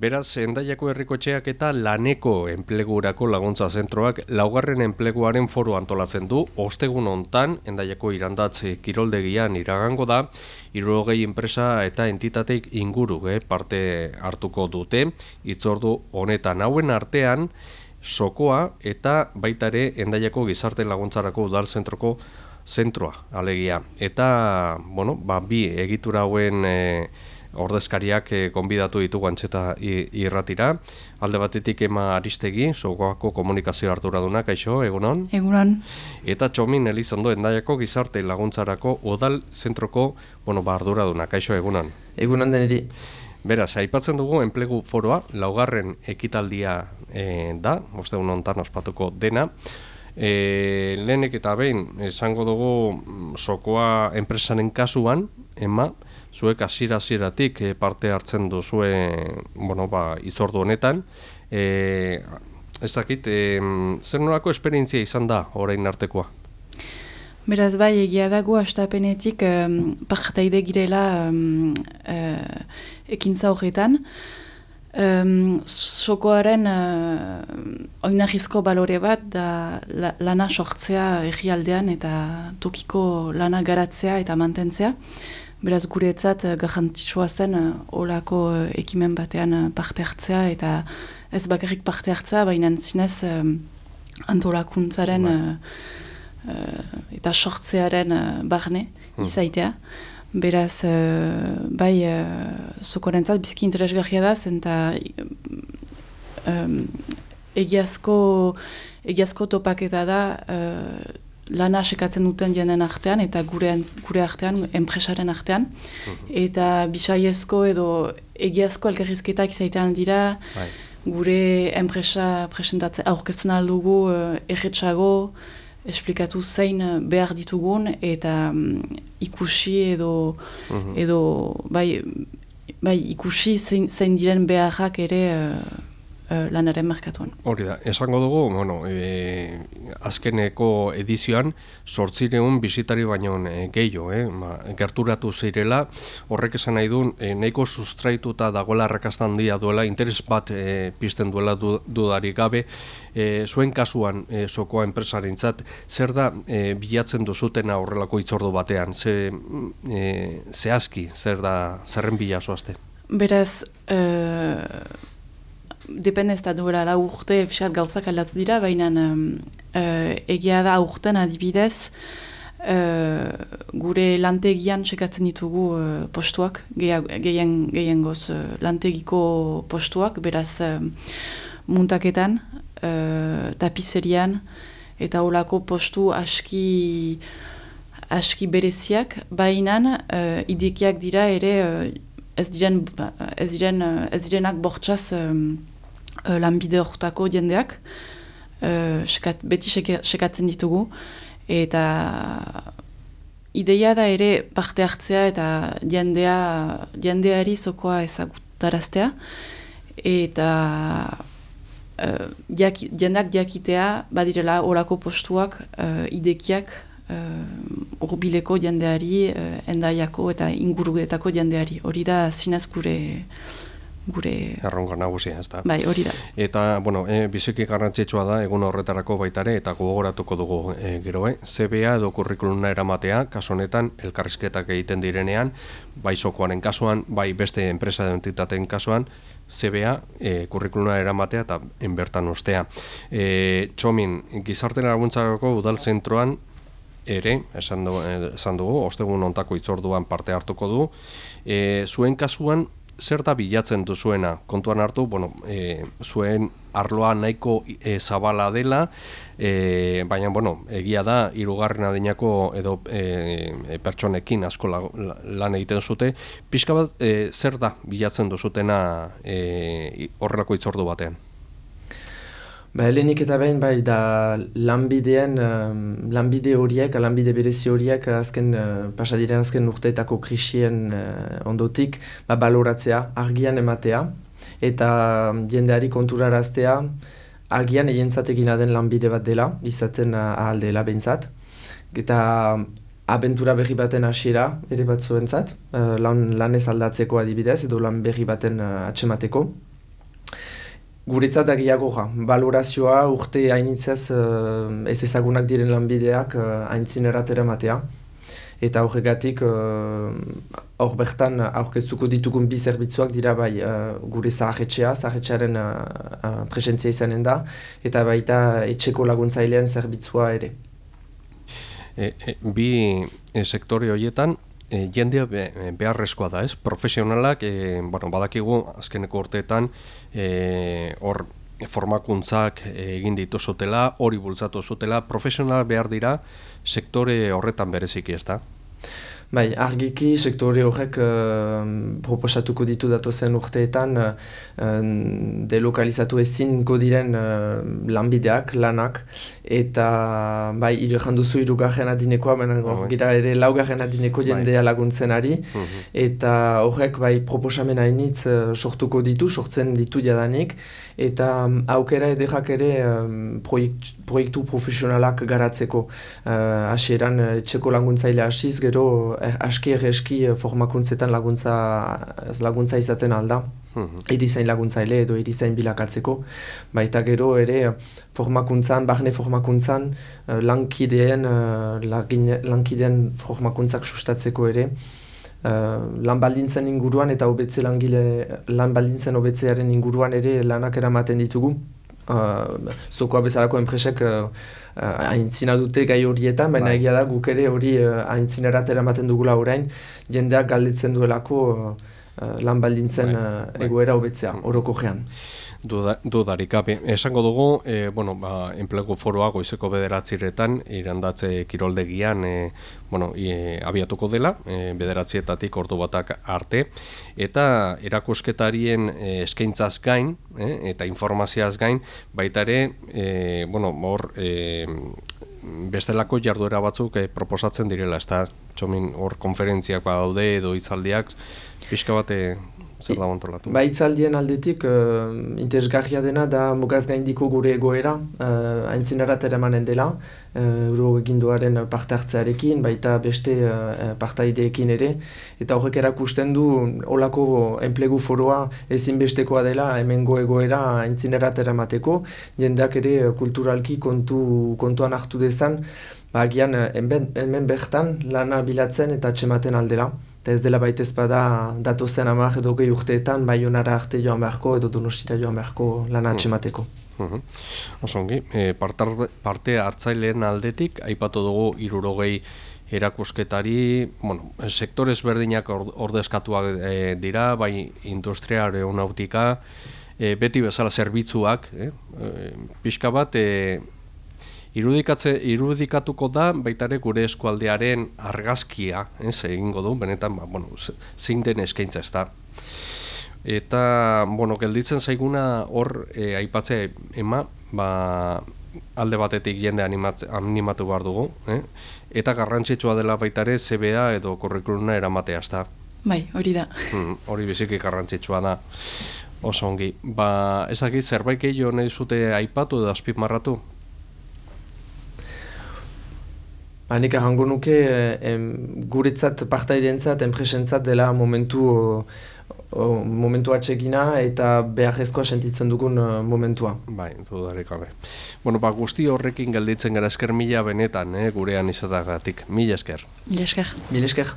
Beraz, endaiako herrikotxeak eta laneko enplegurako laguntza zentroak laugarren enpleguaren foru antolatzen du, ostegun hontan endaiako irandatze kiroldegian iragango da, irurogei enpresa eta entitateik inguru eh, parte hartuko dute, itzordu honetan hauen artean, sokoa eta baitare endaiako gizarte laguntzarako udal zentroko zentroa, alegia. Eta, bueno, ba, bi egitura hauen... Eh, ordezkariak e, konbidatu ditugu antxeta irratira. Alde batetik ema aristegi, sogoako komunikazio arduradunak, kaixo, egunon? Egunon. Eta txomin elizondo endaiako gizarte laguntzarako odal zentroko bueno, ba, arduradunak, kaixo, egunon? Egunon deneri. Beraz, aipatzen dugu enplegu foroa, laugarren ekitaldia e, da, uste hontan ospatuko dena. E, lehenek eta behin, esango dugu mm, sokoa enpresanen kasuan, ema, zuek hasiera hasieratik eh, parte hartzen duzue bueno, ba, izordu honetan. E, ez dakit, e, zer nolako esperientzia izan da orain artekoa? Beraz bai, egia dago astapenetik um, partaide girela um, uh, ekintza horretan. Um, sokoaren uh, oinahizko balore bat da lana sortzea egialdean eta tokiko lana garatzea eta mantentzea. Beraz guretzat uh, garrantzitsua zen uh, olako uh, ekimen batean uh, parte hartzea eta ez bakarrik parte hartzea, baina zinez antolakuntzaren uh, eta sortzearen uh, barne hmm. izaitea. Beraz, uh, bai, uh, zokorentzat bizki interesgarria da, zen um, egiazko, egiazko topaketa da lana sekatzen duten jenen artean eta gure, gure artean, enpresaren artean. Mhm. Eta bisaiezko edo egiazko elkarrizketak izaitean dira, bai. gure enpresa presentatzen aurkezten aldugu uh, erretxago, esplikatu zein behar ditugun eta um, ikusi edo, mhm. edo bai, bai, ikusi zein, zein diren beharrak ere uh, uh, lanaren markatuan. Hori da, esango dugu, bueno, e, azkeneko edizioan sortzireun bizitari baino e, gehiago, eh? Ma, gerturatu zirela, horrek esan nahi duen, e, nahiko sustraituta dagoela arrakastan dia duela, interes bat e, pizten duela du, dudarik gabe, e, zuen kasuan e, sokoa enpresaren zat, zer da e, bilatzen duzutena horrelako itzordu batean, ze, e, ze aski, zer da, zerren bila zoazte? Beraz, uh, depende ez da duela la urte fiskat gauzak aldatz dira, baina uh, egia da urten adibidez uh, gure lantegian sekatzen ditugu uh, postuak, gehien, gehien goz uh, lantegiko postuak, beraz uh, muntaketan, uh, tapizerian, eta olako postu aski aski bereziak, baina uh, idekiak dira ere ez diren ez diren ez direnak bortxaz uh, lanbide horretako jendeak, uh, sekat, beti sekatzen ditugu, eta ideia da ere parte hartzea eta jendea, jendeari zokoa ezagutaraztea, eta uh, jaki, jendak jakitea badirela orako postuak uh, idekiak uh, urbileko jendeari, uh, endaiako eta inguruetako jendeari. Hori da zinez gure gure... Erronka nagusia, ez da. Bai, hori da. Eta, bueno, e, biziki garrantzitsua da, egun horretarako baitare, eta gogoratuko dugu e, gero, e, CBA edo kurrikuluna eramatea, kasu honetan, elkarrizketak egiten direnean, bai sokoaren kasuan, bai beste enpresa edo entitateen kasuan, CBA e, kurrikuluna eramatea eta enbertan ustea. E, txomin, gizarten laguntzarako udal zentroan, ere, esan dugu, esan dugu ostegun ontako itzorduan parte hartuko du, e, zuen kasuan, zer da bilatzen duzuena kontuan hartu, bueno, e, zuen arloa nahiko e, zabala dela, e, baina, bueno, egia da, irugarren adinako edo e, pertsonekin asko lan egiten zute, pixka bat, e, zer da bilatzen duzutena e, horrelako itzordu batean? Ba, helenik eta behin, bai, da lanbidean, lanbide horiek, lanbide berezi horiek, azken, uh, pasadiren azken urteetako krisien uh, ondotik, ba, baloratzea, argian ematea, eta jendeari konturaraztea, agian egin den lanbide bat dela, izaten uh, ahal dela behintzat. Eta abentura berri baten hasiera ere bat zuen zat, uh, lan, lan ez aldatzeko adibidez, edo lan berri baten uh, atxemateko. Guretzat agiago ja. Balorazioa urte hainitzez uh, ez ezagunak diren lanbideak uh, haintzinerat matea. Eta horregatik hor uh, bertan aurkeztuko ditugun bi zerbitzuak dira bai uh, gure zaharretxea, zaharretxearen uh, uh, presentzia izanen da, eta baita etxeko laguntzailean zerbitzua ere. E, e, bi e, sektore horietan, e, jendea be, beharrezkoa da, ez? Profesionalak, e, bueno, badakigu, azkeneko urteetan, e, hor formakuntzak egin ditu zutela, hori bultzatu zutela, profesional behar dira sektore horretan bereziki ez da? Bai, argiki sektore horrek uh, proposatuko ditu datozen urteetan uh, delokalizatu ezinko diren uh, lanbideak, lanak, eta bai, ire janduzu irugarren adinekoa, benen bai. gira ere laugarren adineko bai. jendea laguntzen ari, mhm. eta horrek bai proposamena initz uh, sortuko ditu, sortzen ditu jadanik, eta um, aukera edekak ere um, proiektu, proiektu profesionalak garatzeko. Uh, Asieran, etxeko laguntzaile hasiz, gero er, aski erreski eh, formakuntzetan laguntza, laguntza izaten alda. Mhm. Erizain laguntzaile edo erizain bilakatzeko. Baita gero ere formakuntzan, barne formakuntzan, uh, lankideen, lankideen formakuntzak sustatzeko ere. Uh, lan baldintzen inguruan eta hobetze langile lan baldintzen hobetzearen inguruan ere lanak eramaten ditugu. Uh, zokoa bezalako enpresek uh, uh, dute gai horietan, baina bai. egia da guk ere hori uh, aintzinerat eramaten dugula orain, jendeak galditzen duelako uh, lan baldintzen uh, egoera hobetzea, oroko gean dudarik gabe. Esango dugu, e, bueno, ba, enplegu foroa goizeko bederatziretan, irandatze kiroldegian, e, bueno, e, abiatuko dela, e, bederatzietatik ordu batak arte, eta erakusketarien e, eskaintzaz gain, e, eta informaziaz gain, baita ere, e, bueno, hor, e, bestelako jarduera batzuk e, proposatzen direla, ez da, txomin hor konferentziak badaude edo itzaldiak, pixka bate zer da montolatu? Ba, itzaldien aldetik, uh, interesgarria dena da mugaz gaindiko gure egoera, uh, aintzinerat eramanen dela, uh, euro eginduaren parte hartzearekin, baita beste uh, partaideekin ere, eta horrek erakusten du olako enplegu foroa ezinbestekoa dela hemengo egoera aintzinerat eramateko, jendeak ere kulturalki kontu, kontuan hartu dezan, ba, gian hemen bertan lana bilatzen eta txematen aldela. Eta ez dela baita ezpada datozen amak edo gehi urteetan baionara arte joan beharko edo donostira joan beharko lan hmm. atxemateko. Mm Osongi, e, parte hartzaileen aldetik, aipatu dugu irurogei erakusketari, bueno, sektore ezberdinak ordezkatuak e, dira, bai industria, aeronautika, e, beti bezala zerbitzuak, e, e, pixka bat, e, irudikatze irudikatuko da baita ere gure eskualdearen argazkia, ez egingo du benetan ba bueno, zein den eskaintza ezta. Eta bueno, gelditzen zaiguna hor e, aipatze ema, ba, alde batetik jende animatze, animatu behar dugu, eh? eta garrantzitsua dela baita ere CBA edo kurrikuluna eramatea, ezta. Bai, hori da. Hmm, hori biziki garrantzitsua da. Oso ongi. Ba, ezagik zerbait gehiago nahi zute aipatu edo azpimarratu? Hanik errango nuke, em, guretzat, partaidentzat, enpresentzat dela momentu, o, o, momentu atxegina eta beharrezkoa sentitzen dugun momentua. Bai, dudarik gabe. Bueno, ba, guzti horrekin gelditzen gara esker mila benetan, eh, gurean izatagatik. Mila esker. Mila esker. Mila esker.